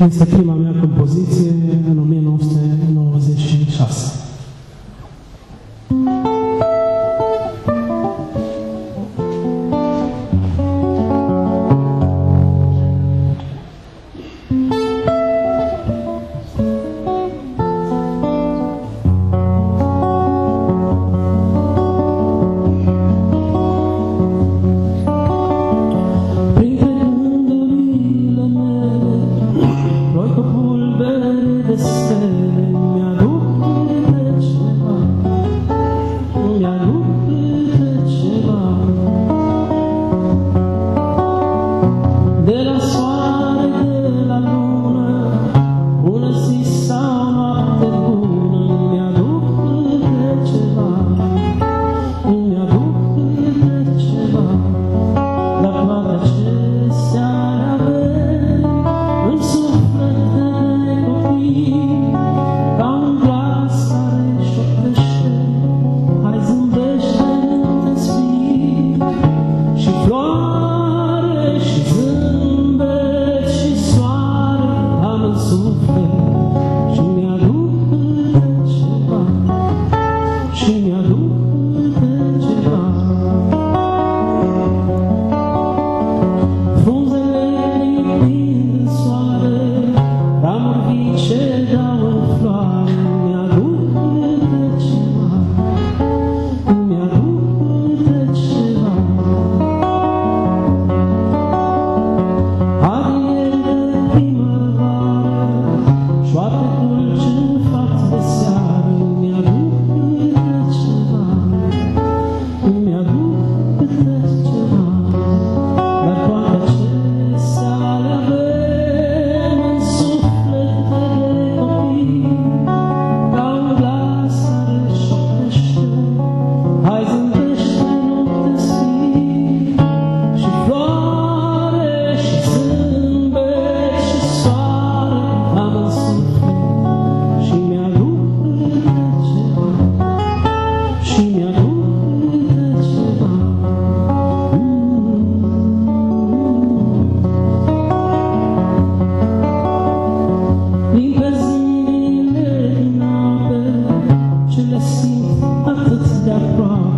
Więc takie mamy jako pozycję, no Oh, You. I put that wrong.